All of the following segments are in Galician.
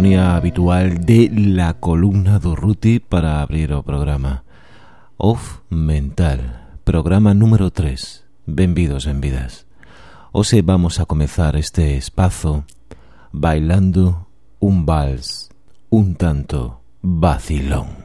sintonía habitual de la columna do Ruti para abrir o programa. Off Mental, programa número 3. Benvidos en vidas. Hoxe vamos a comezar este espazo bailando un vals un tanto vacilón.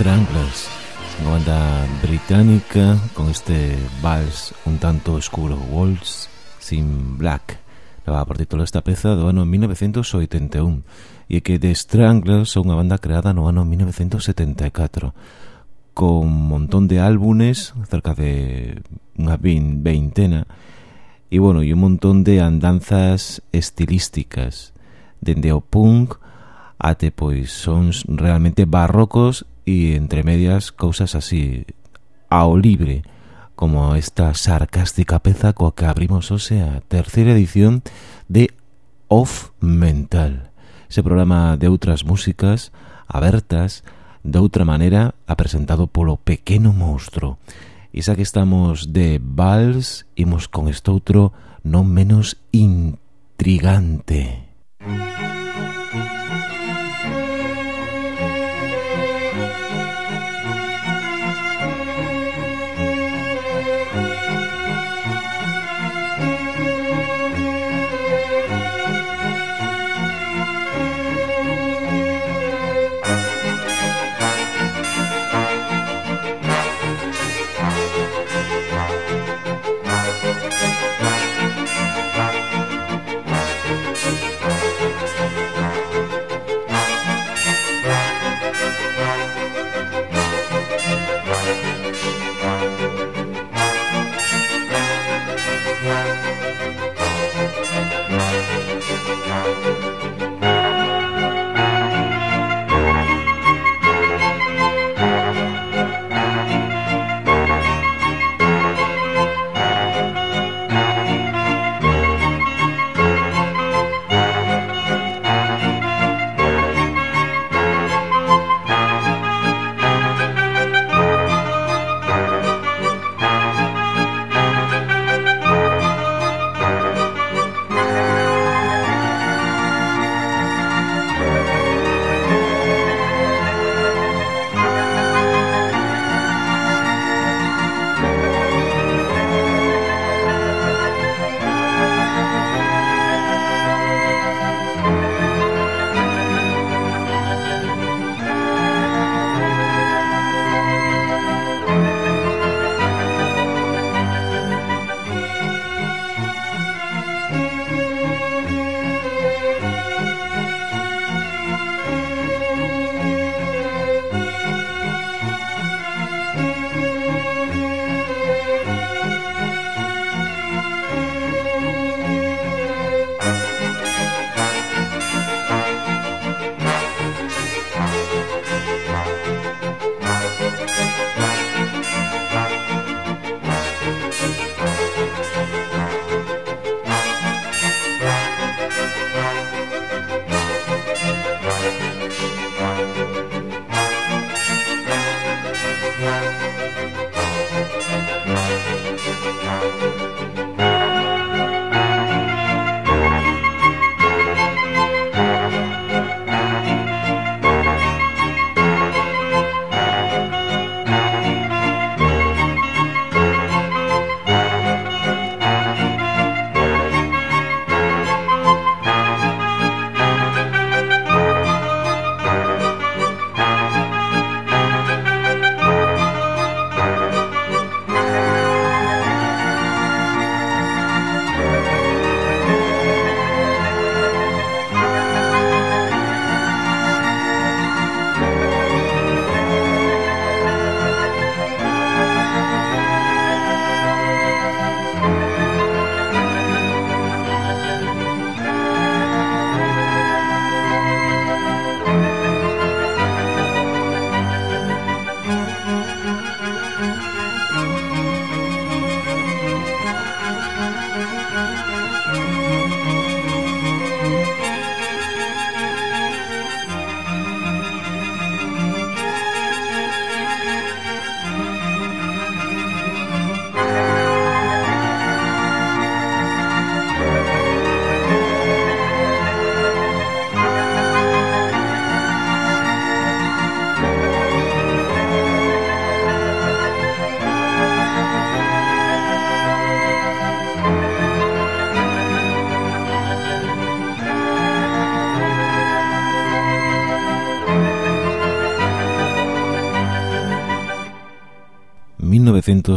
Stranglers, banda británica con este vals un tanto oscuro, Waltz sin Black. Levaba por título esta peza do ano 1981 e que The Stranglers son unha banda creada no ano 1974 con un montón de álbumes, cerca de unha veintena e bueno, e un montón de andanzas estilísticas dende o punk ate pois sons realmente barrocos e entre medias cousas así ao libre como esta sarcástica peza coa que abrimos hoxe a terceira edición de Off Mental. Ese programa de outras músicas abertas de outra maneira apresentado polo pequeno monstro e xa que estamos de vals imos con estoutro non menos intrigante. Música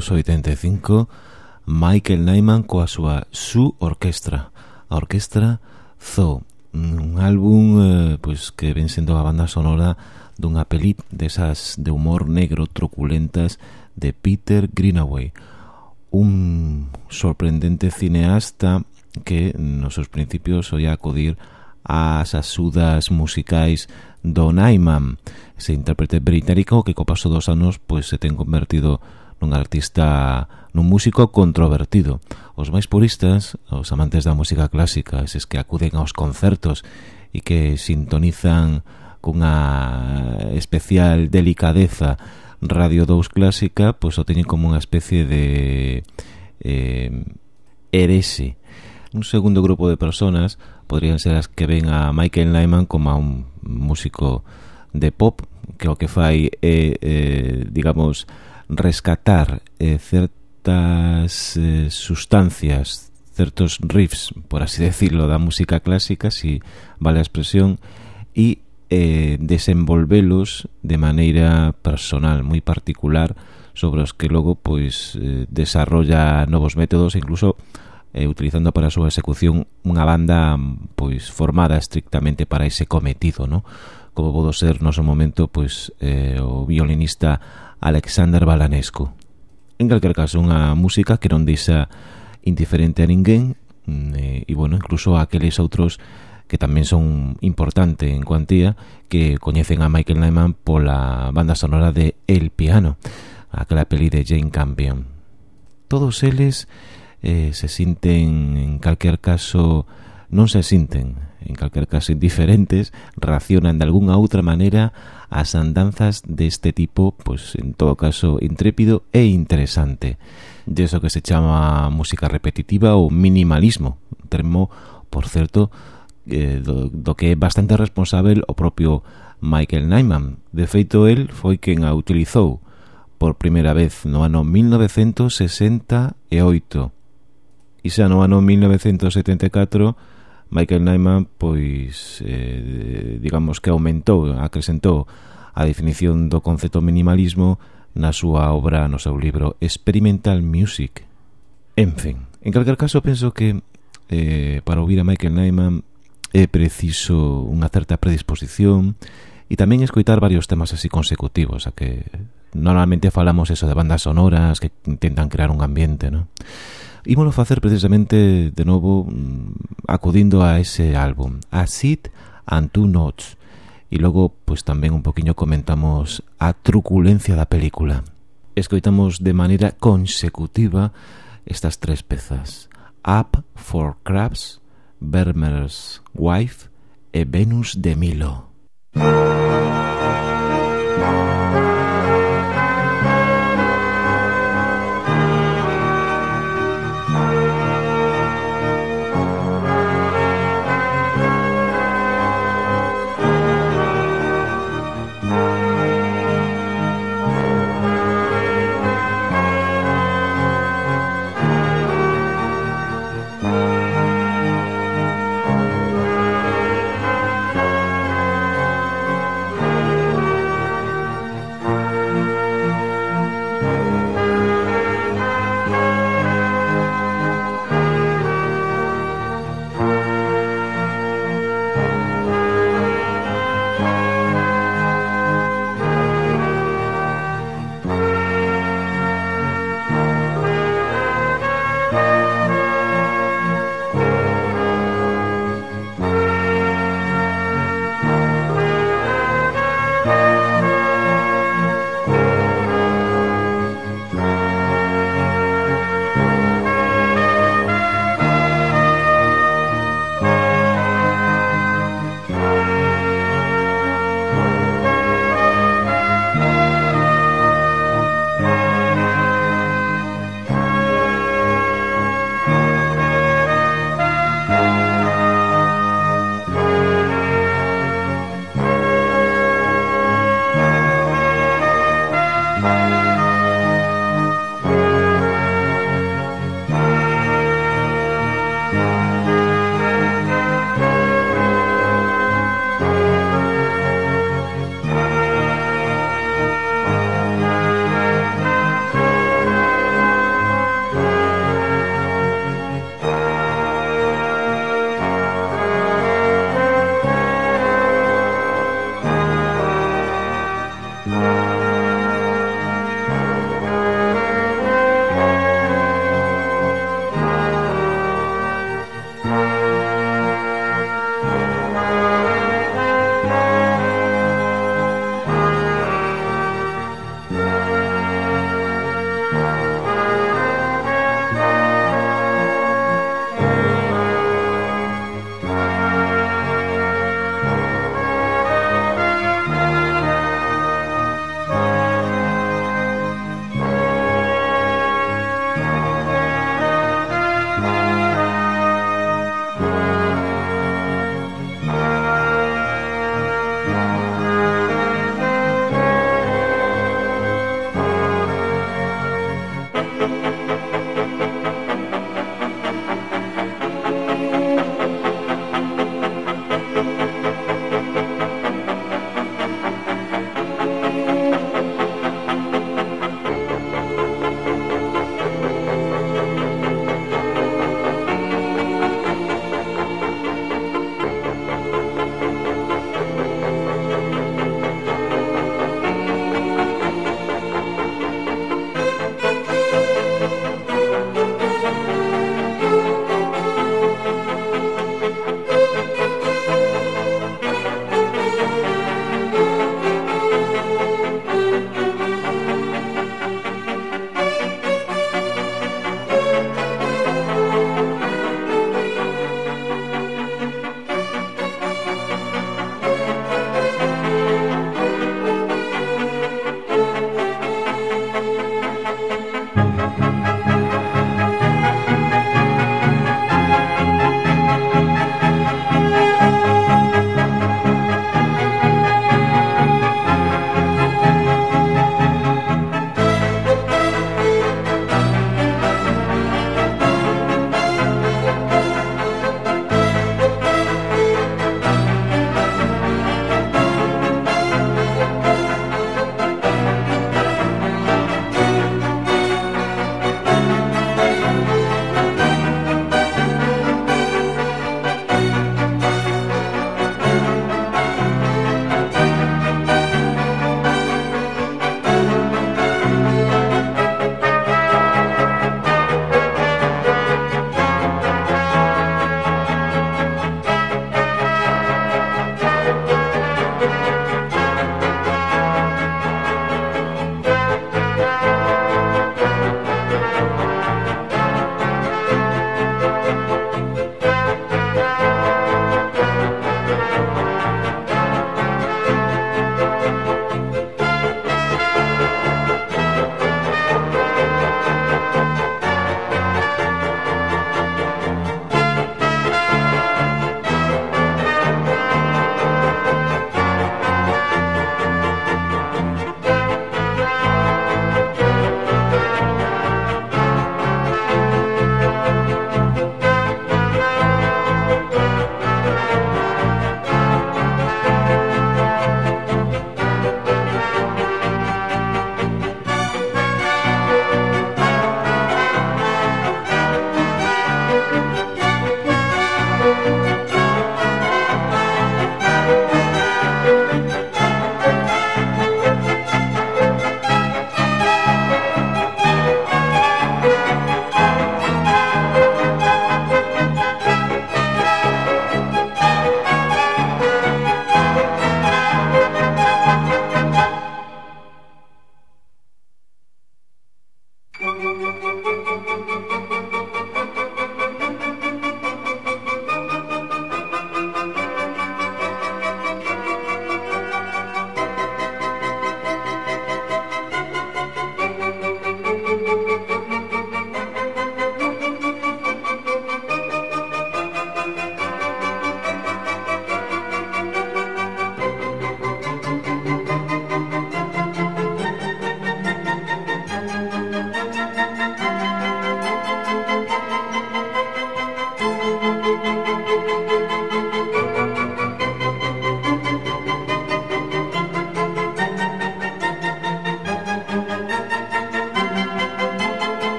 1985 Michael Nyman coa súa Su Orquestra. A Orquestra Zoo un álbum eh, pois que ven sendo a banda sonora dunha peli desas de humor negro truculentas de Peter Greenaway un sorprendente cineasta que nos seus principios oía acudir ás asudas musicais do Nyman, ese intérprete británico que co paso dos anos pois se ten convertido nun artista, nun músico controvertido. Os máis puristas, os amantes da música clásica, eses que acuden aos concertos e que sintonizan cunha especial delicadeza Radio 2 clásica, pois o teñen como unha especie de eh, herese. Un segundo grupo de personas podrían ser as que ven a Michael Nyman como a un músico de pop, que o que fai é, eh, digamos, rescatar eh, certas eh, sustancias, certos riffs, por así decirlo, da música clásica, si vale a expresión, e eh, desenvolvelos de maneira personal, moi particular, sobre os que logo pois eh, desarrolla novos métodos, incluso eh, utilizando para a súa execución unha banda pois formada estrictamente para ese cometido, ¿no? Como podo ser no seu momento pois eh, o violinista Alexander Balanescu. En calquer caso, unha música que non deixa indiferente a ninguén e, e bueno, incluso a aqueles outros que tamén son importante en cuantía que coñecen a Michael Nyman pola banda sonora de El Piano, aquela peli de Jane Campion. Todos eles eh, se sinten, en calquer caso, non se sinten en calquer caso indiferentes, reaccionan de algunha outra maneira ás andanzas deste tipo, pois en todo caso intrépido e interesante. De eso que se chama música repetitiva ou minimalismo, un termo, por certo, eh, do, do que é bastante responsable o propio Michael Nyman. De feito, el foi quen a utilizou por primeira vez no ano 1968. E xa no ano 1974 Michael Nyman pois eh, digamos que aumentou, acrescentou a definición do concepto minimalismo na súa obra no seu libro Experimental Music. En fin, en calquer caso penso que eh, para ouvir a Michael Nyman é preciso unha certa predisposición e tamén escoitar varios temas así consecutivos, a que normalmente falamos eso de bandas sonoras que intentan crear un ambiente, non? Ímolo facer precisamente de novo mm, acudindo a ese álbum, A Sit and Two Notes, e logo pois tamén un poquinho comentamos a truculencia da película. Escoitamos de maneira consecutiva estas tres pezas, Up for Crabs, Vermeer's Wife e Venus de Milo. Música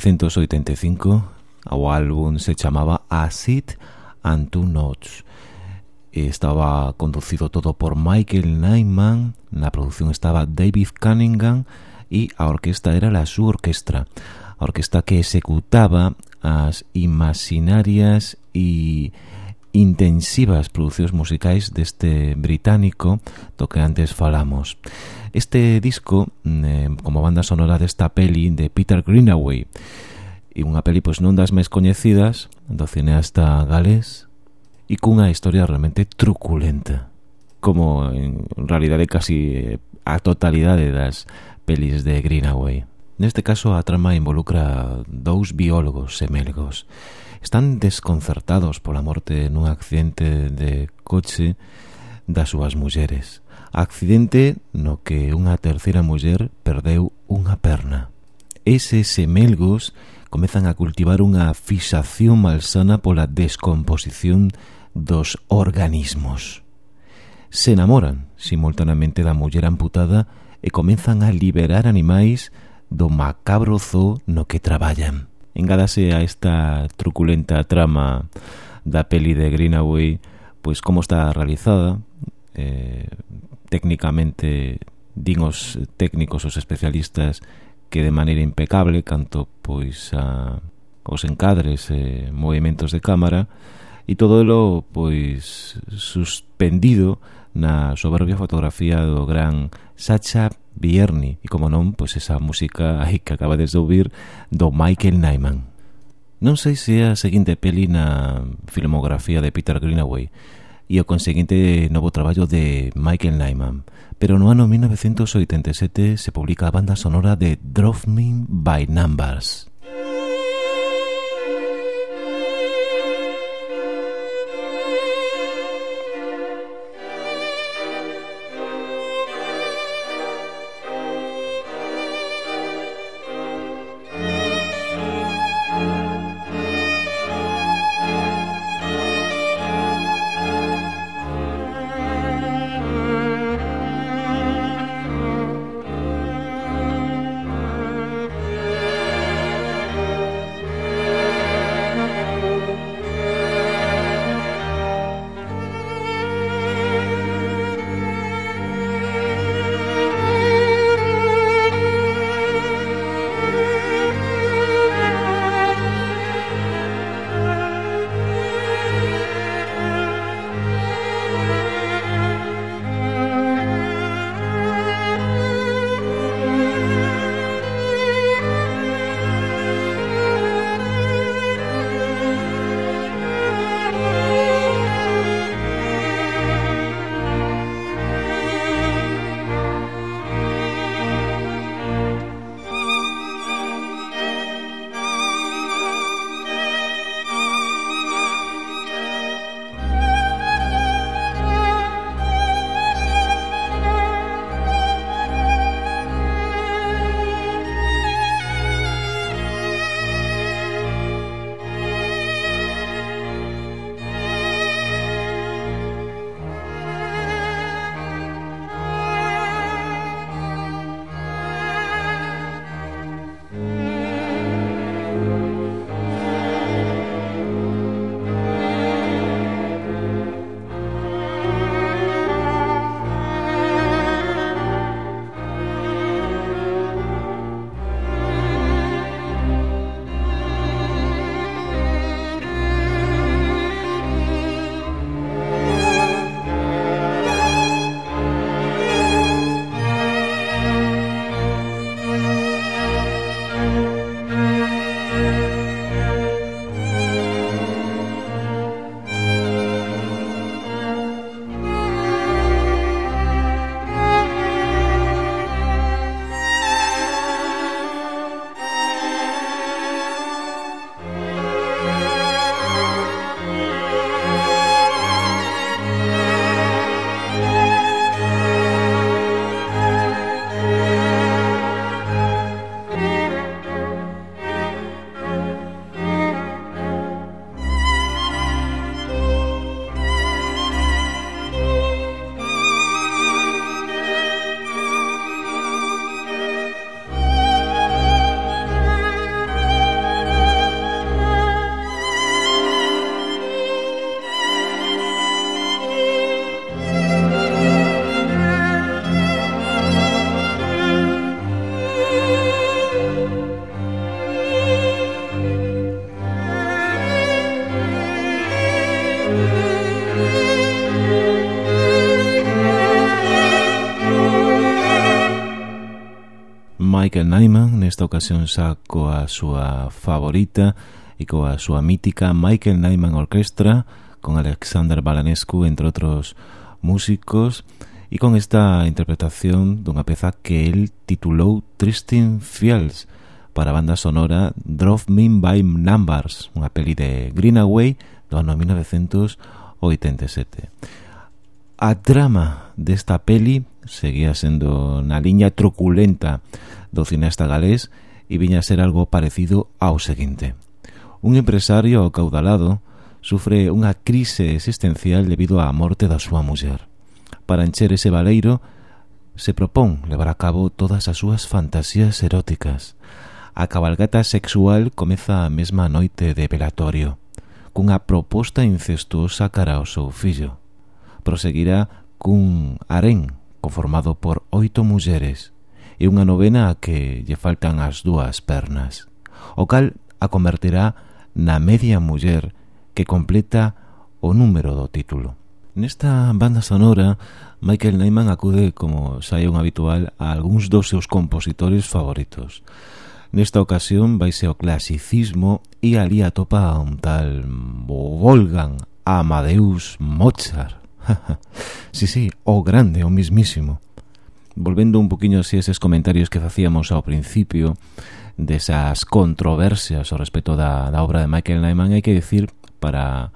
1985 o álbum se chamaba Acid and Two Notes estaba conducido todo por Michael Nyman na produción estaba David Cunningham e a orquesta era la súa orquestra a orquesta que executaba as imaginarias e intensivas producións musicais deste británico do que antes falamos. Este disco, eh, como banda sonora desta peli de Peter Greenaway, e unha peli pois non das máis coñecidas do cineasta galés e cunha historia realmente truculenta como en realidade casi eh, a totalidade das pelis de Greenaway. Neste caso a trama involucra dous biólogos semelgos. Están desconcertados pola morte nun accidente de coche das súas mulleres. Accidente no que unha terceira muller perdeu unha perna. Eses semelgos comezan a cultivar unha fixación malsana pola descomposición dos organismos. Se enamoran simultaneamente da muller amputada e comenzan a liberar animais do macabro zoo no que traballan. Engádase a esta truculenta trama da peli de Greenaway pois como está realizada, eh, técnicamente din os técnicos, os especialistas que de maneira impecable canto pois a os encadres e movimentos de cámara e todo elo pois suspendido na soberbia fotografía do gran Sacha Bierni e como non, pois esa música aí que acabades de ouvir do Michael Nyman. Non sei se é a seguinte peli na filmografía de Peter Greenaway, e o conseguinte novo traballo de Michael Nyman. Pero no ano 1987 se publica a banda sonora de Drowning by Numbers. Michael Nyman Nesta ocasión xa coa súa favorita E coa súa mítica Michael Nyman Orquestra Con Alexander Balanescu entre outros músicos E con esta interpretación dunha peza que el titulou Tristin Fields Para a banda sonora Drove Me By Numbers Unha peli de Greenaway do ano 1987 A trama desta peli seguía sendo na liña truculenta do cineasta galés e viña a ser algo parecido ao seguinte. Un empresario caudalado sufre unha crise existencial debido á morte da súa muller. Para encher ese valeiro, se propón levar a cabo todas as súas fantasías eróticas. A cabalgata sexual comeza a mesma noite de velatorio, cunha proposta incestuosa cara ao seu fillo. Proseguirá cun harén conformado por oito mulleres e unha novena a que lle faltan as dúas pernas, o cal a converterá na media muller que completa o número do título. Nesta banda sonora, Michael Neyman acude, como xa é un habitual, a algúns dos seus compositores favoritos. Nesta ocasión vaise ao clasicismo e ali atopa a un tal Wolfgang Amadeus Mozart. sí, sí, o grande, o mismísimo. Volvendo un poquinho así eses comentarios que facíamos ao principio desas controversias ao respecto da, da obra de Michael Nyman, hai que dicir para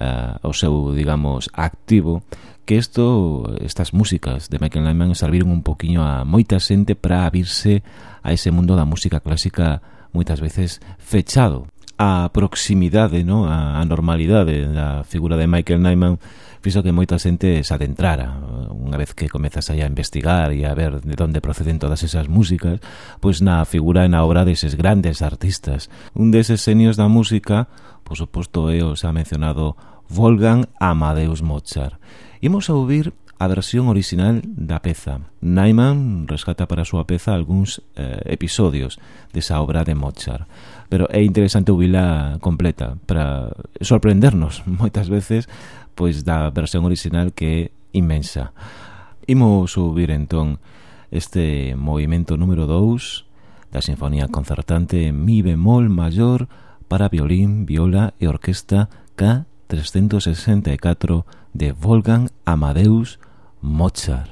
uh, o seu, digamos, activo, que isto, estas músicas de Michael Nyman serviron un poquinho a moita xente para abrirse a ese mundo da música clásica moitas veces fechado a proximidade, no? a, a normalidade da figura de Michael Nyman fixo que moita xente se adentrara. Unha vez que comezas aí a investigar e a ver de onde proceden todas esas músicas pois na figura e na obra deses grandes artistas. Un deses senios da música por suposto é o xa mencionado Wolfgang Amadeus Mozart. Imos a ouvir a versión orixinal da peza. Naiman rescata para a súa peza algúns eh, episodios desa obra de Mozart, pero é interesante ouvila completa para sorprendernos moitas veces pois da versión orixinal que é inmensa. Imos ouvir entón este movimento número 2 da Sinfonía Concertante Mi bemol maior para violín, viola e orquesta K364 de Wolfgang Amadeus Mozart.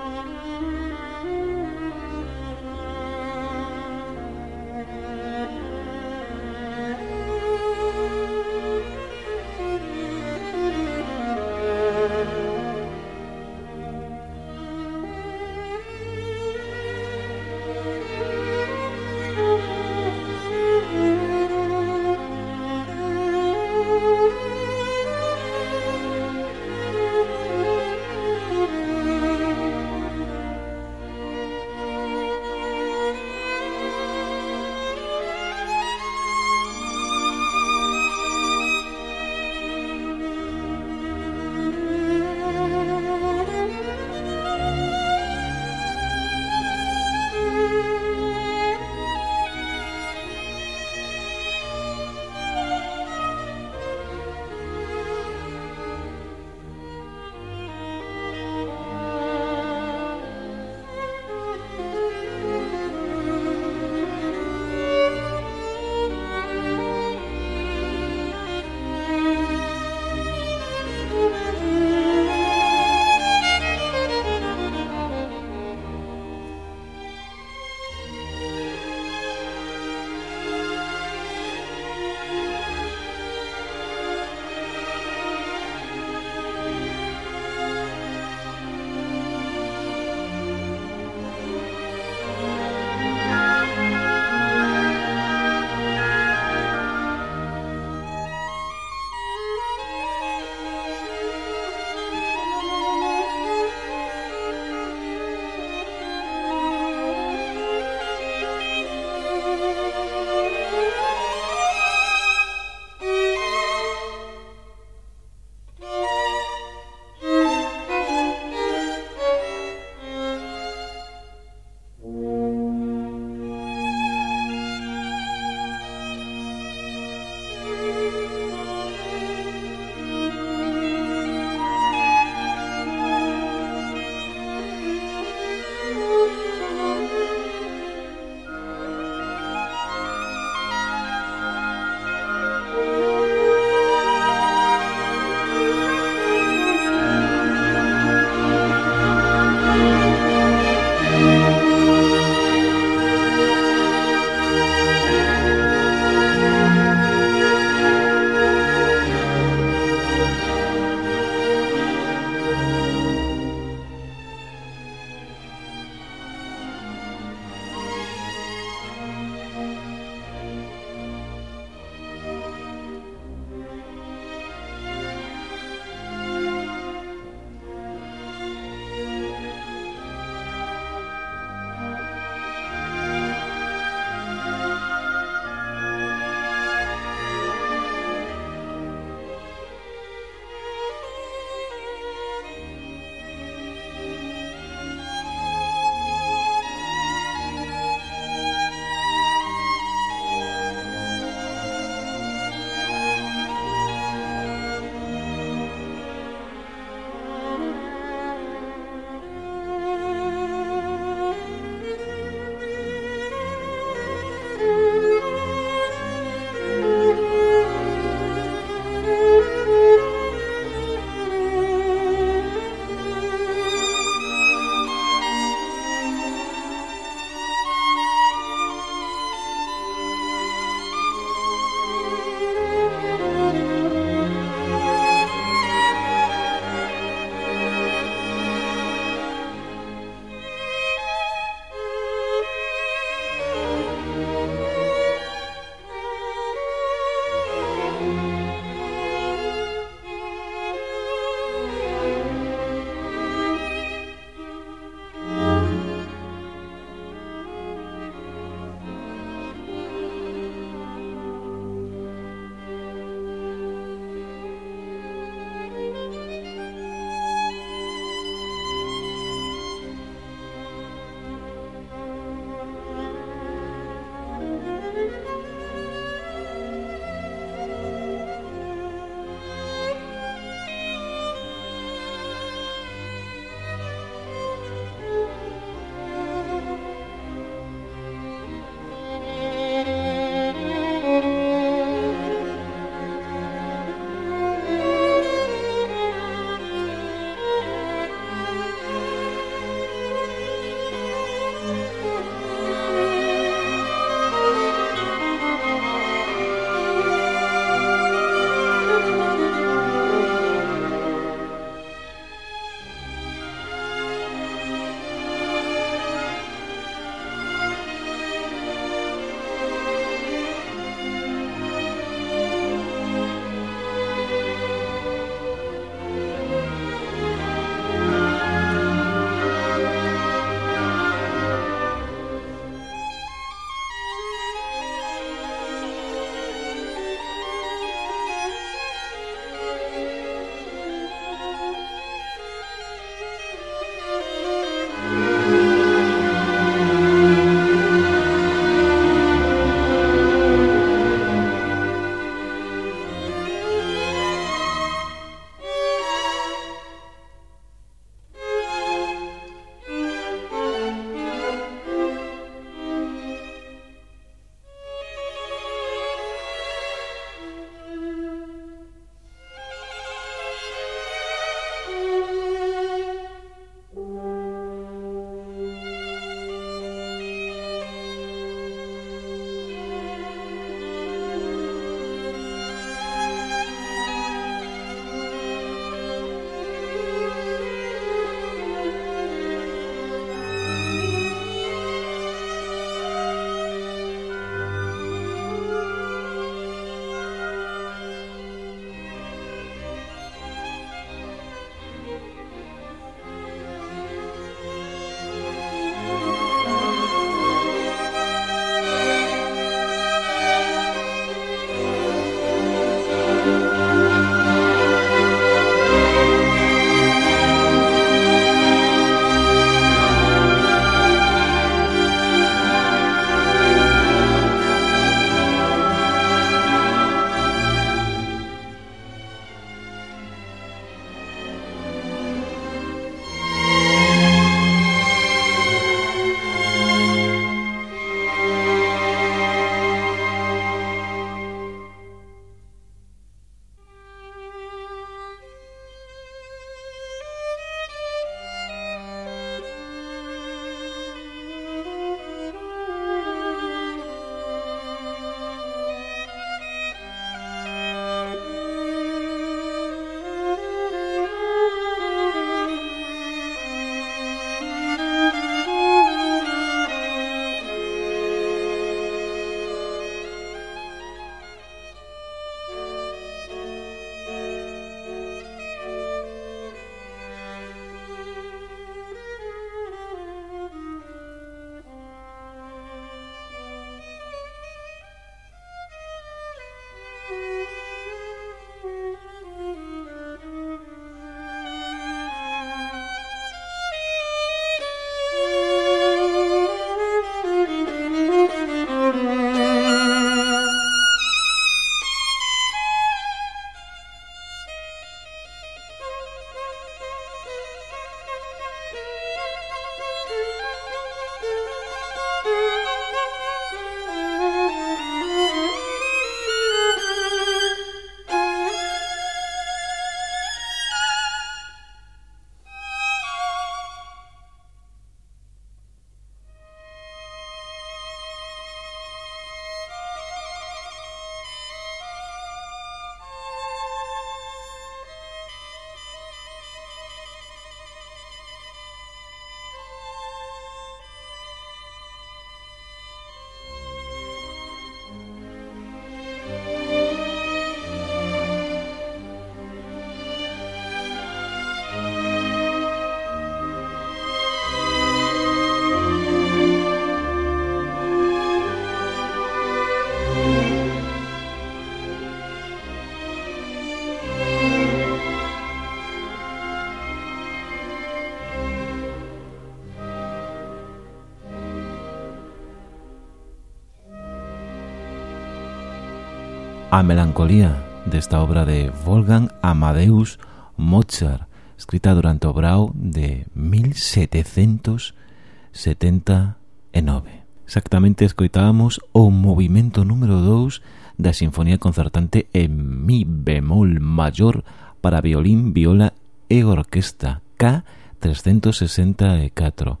A melancolía desta obra de Wolfgang Amadeus Mozart, escrita durante o brau de 1779. Exactamente escoitábamos o movimento número 2 da Sinfonía Concertante en mi bemol maior para violín, viola e orquesta K364.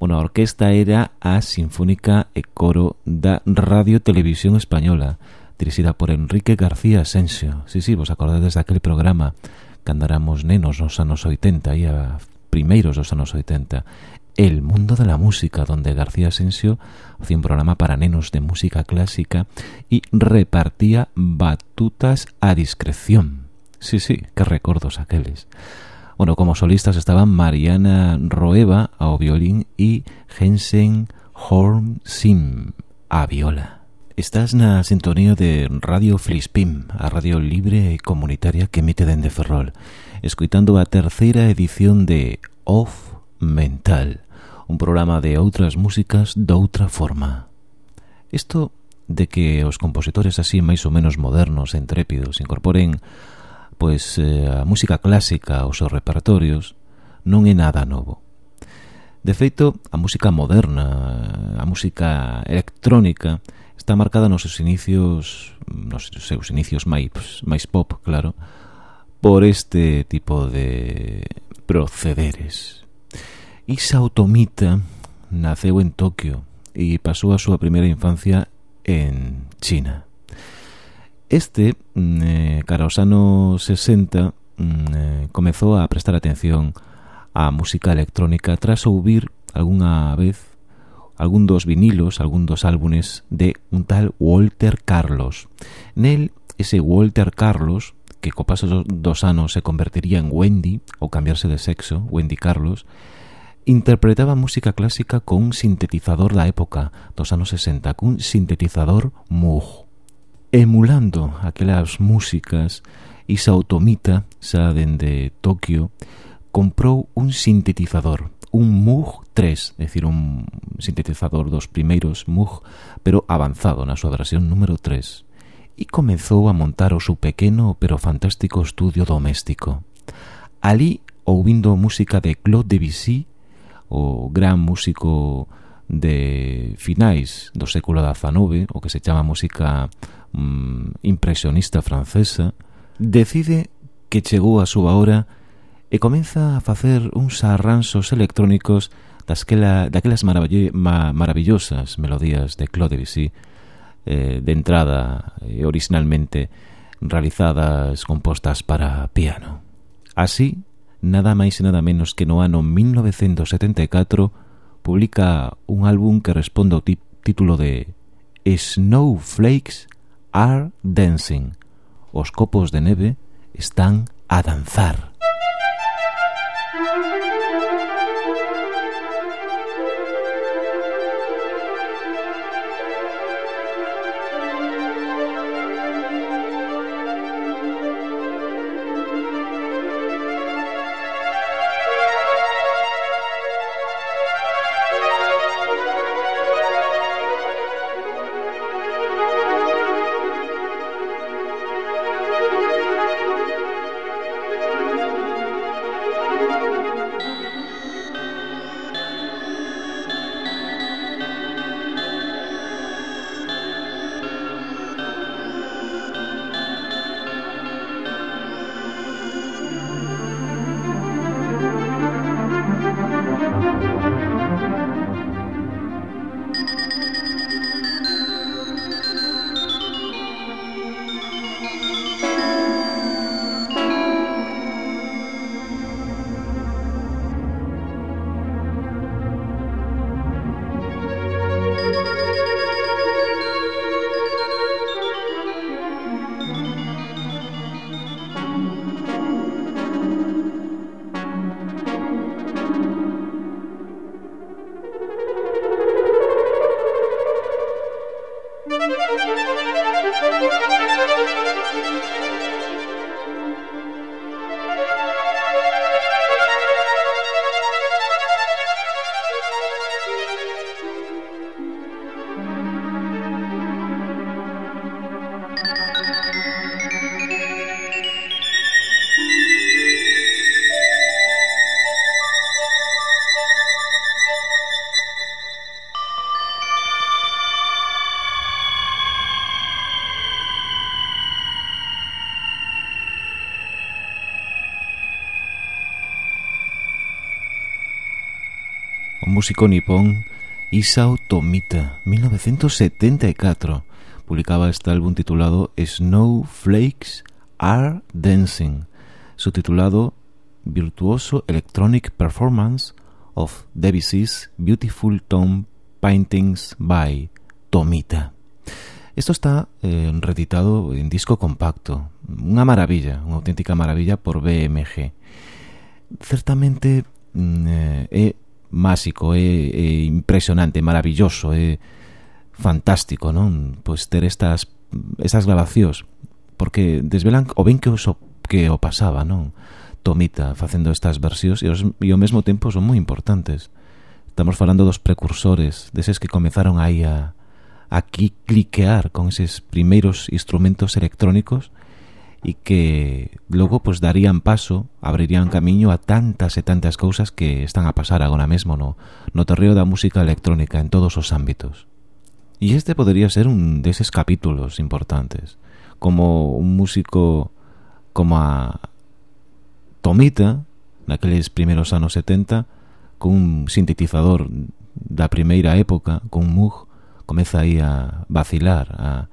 Bueno, a orquesta era a Sinfónica e Coro da Radio Televisión Española dirixida por Enrique García Asensio. Sí, sí, vos acordades daquele programa que andáramos nenos nos anos 80 e a primeiros dos anos 80 El mundo de la música, donde García Asensio hacía un programa para nenos de música clásica y repartía batutas a discreción. Sí, sí, qué recordos aqueles. Bueno, como solistas estaban Mariana Roeva ao violín e Jensen Horn Sim a viola. Estás na sintonía de Radio Flispim, a radio libre e comunitaria que emite dende Ferrol, escoitando a terceira edición de Off Mental, un programa de outras músicas doutra forma. Isto de que os compositores así máis ou menos modernos e intrépidos incorporen pois eh, a música clásica aos seus repertorios non é nada novo. De feito, a música moderna, a música electrónica, está marcada nos seus inicios nos seus inicios máis, máis pop, claro por este tipo de procederes. Isa Automita naceu en Tokio e pasou a súa primeira infancia en China. Este, eh, cara aos anos 60 eh, comezou a prestar atención á música electrónica tras ouvir algunha vez algún dos vinilos, algún dos álbumes de un tal Walter Carlos. Nel, ese Walter Carlos, que co paso dos anos se convertiría en Wendy, ou cambiarse de sexo, Wendy Carlos, interpretaba música clásica con un sintetizador da época dos anos 60, cun sintetizador Moog, emulando aquelas músicas Isa Tomita, xa dende Tokio, comprou un sintetizador un Moog 3, é dicir, un sintetizador dos primeiros Moog, pero avanzado na súa versión número 3, e comezou a montar o seu pequeno pero fantástico estudio doméstico. Ali, ouvindo música de Claude Debussy, o gran músico de finais do século XIX, o que se chama música mm, impresionista francesa, decide que chegou a súa hora e comeza a facer uns arranxos electrónicos dasquela, daquelas maravillo, ma, maravillosas melodías de Claude Debussy eh, de entrada eh, originalmente realizadas compostas para piano. Así, nada máis e nada menos que no ano 1974 publica un álbum que responde ao título de Snowflakes are dancing. Os copos de neve están a danzar. músico nipón Isao Tomita, 1974, publicaba este álbum titulado Snowflakes Are Dancing, subtitulado Virtuoso Electronic Performance of Debussy's Beautiful Tone Paintings by Tomita. Esto está eh, reeditado en disco compacto. Una maravilla, una auténtica maravilla por BMG. Certamente mm, eh, he máxico, é, é impresionante, maravilloso, é fantástico, non? Pois ter estas esas grabacións, porque desvelan o ben que o que o pasaba, non? Tomita facendo estas versións e, os, e ao mesmo tempo son moi importantes. Estamos falando dos precursores, deses que comezaron aí a, a cliquear con eses primeiros instrumentos electrónicos e que logo pues darían paso, abrirían camiño a tantas e tantas cousas que están a pasar agora mesmo no, no terreo da música electrónica en todos os ámbitos. E este podería ser un deses capítulos importantes, como un músico como a Tomita, naqueles primeiros anos 70, con un sintetizador da primeira época, con un Moog, comeza aí a vacilar, a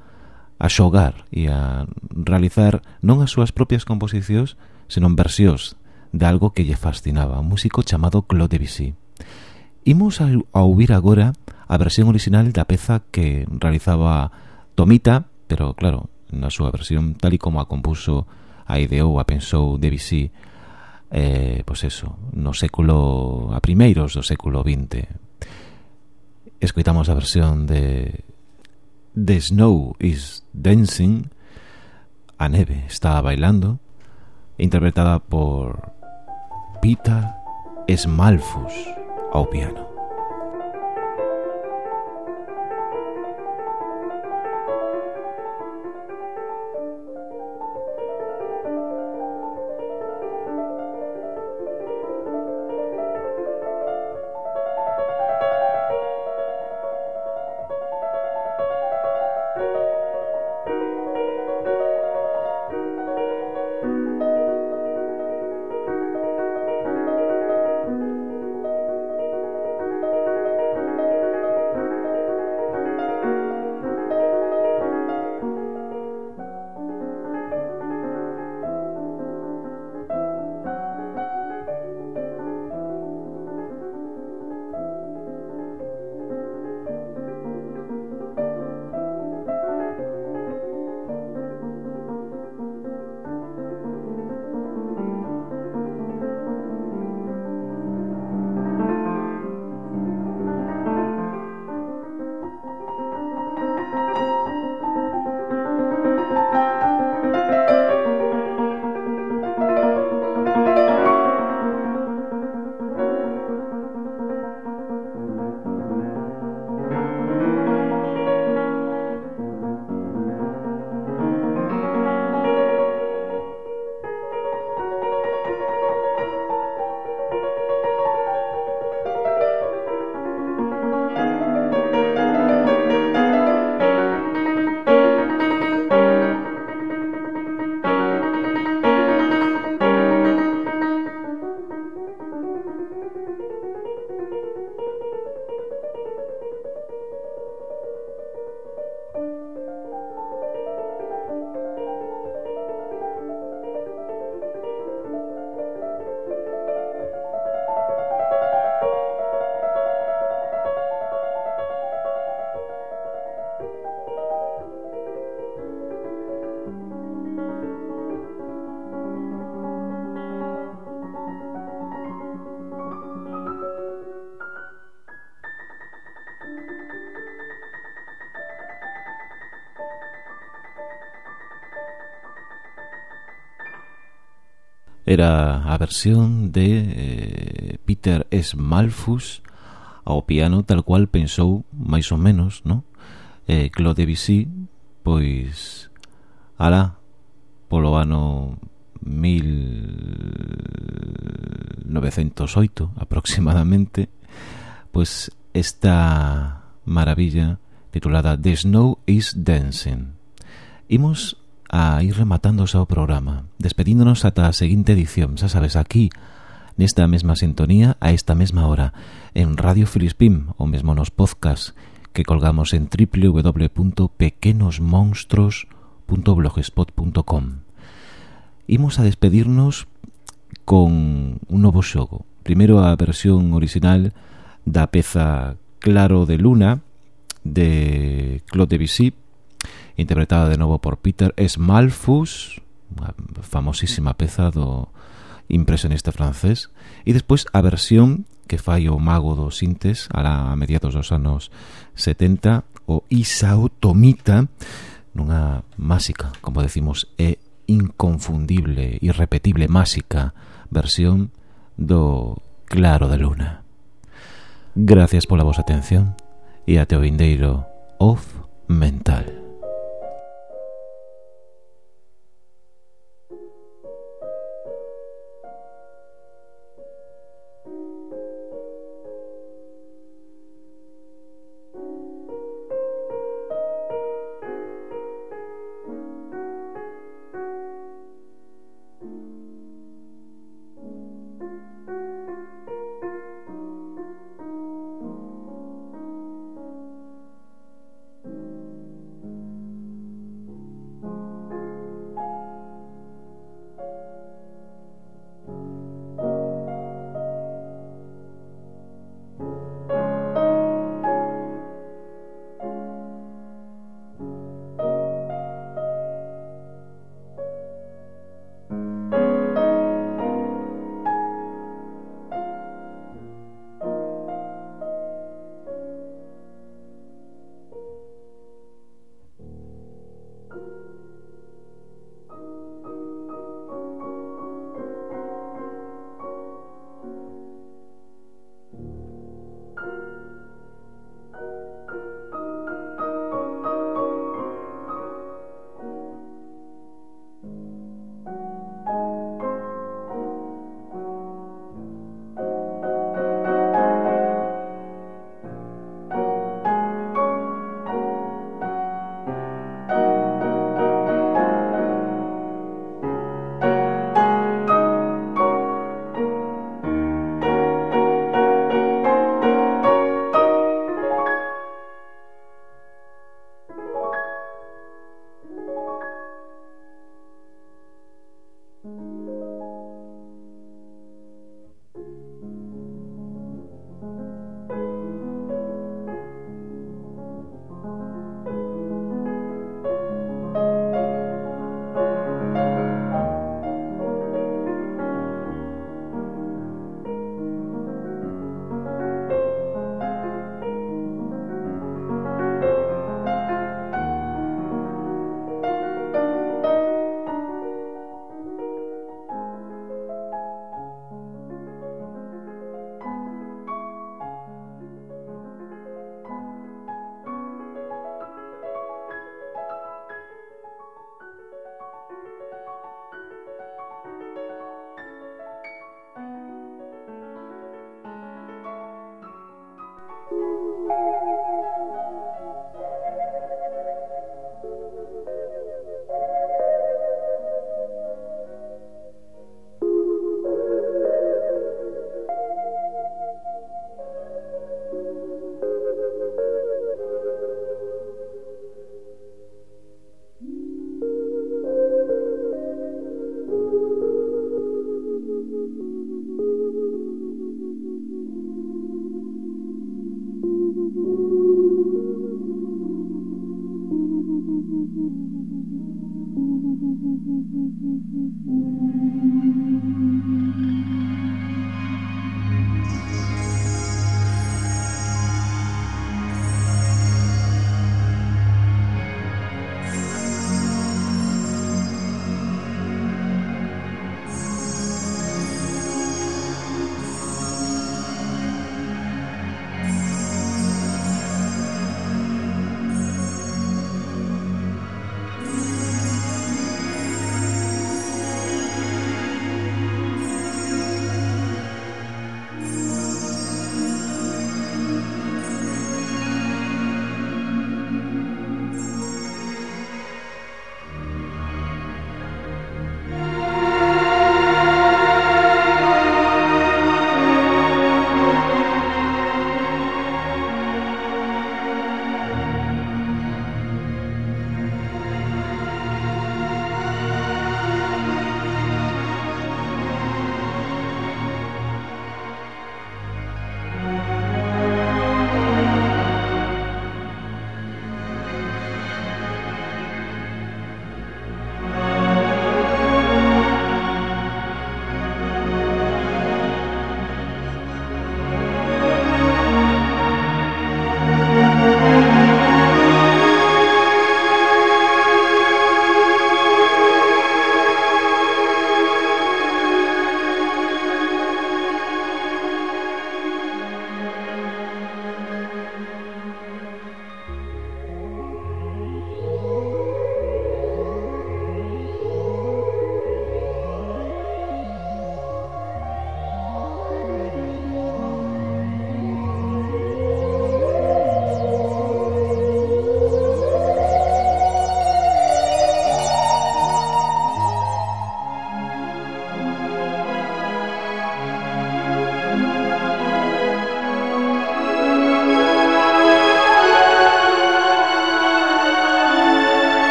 a xogar e a realizar non as súas propias composicións, senón versións de algo que lle fascinaba, un músico chamado Claude Debussy. Imos a, a ouvir agora a versión original da peza que realizaba Tomita, pero claro, na súa versión tal e como a compuso, a ideou, a pensou Debussy, eh, pois eso, no século a primeiros do século XX. Escoitamos a versión de The Snow is Dancing A neve está bailando interpretada por Peter Smalfus ao piano Era a versión de eh, Peter S. Malfus ao piano tal cual pensou máis ou menos, no? Eh, Claude Debussy, pois alá polo ano 1908 aproximadamente, pois esta maravilla titulada The Snow is Dancing. Imos a ir rematando xa o programa, despedíndonos ata a seguinte edición, xa sabes, aquí, nesta mesma sintonía, a esta mesma hora, en Radio Filispim, ou mesmo nos podcast, que colgamos en www.pequenosmonstros.blogspot.com. Imos a despedirnos con un novo xogo. Primeiro a versión original da peza Claro de Luna, de Claude Debussy, interpretada de novo por Peter Smalfus, unha famosísima peza do impresionista francés, e despois a versión que fai o mago dos Sintes a mediados dos anos 70, o Isao Tomita, nunha másica, como decimos, é inconfundible, irrepetible, másica versión do Claro de Luna. Gracias pola vosa atención e ate o vindeiro Off Mental.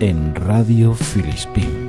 En Radio Filispín.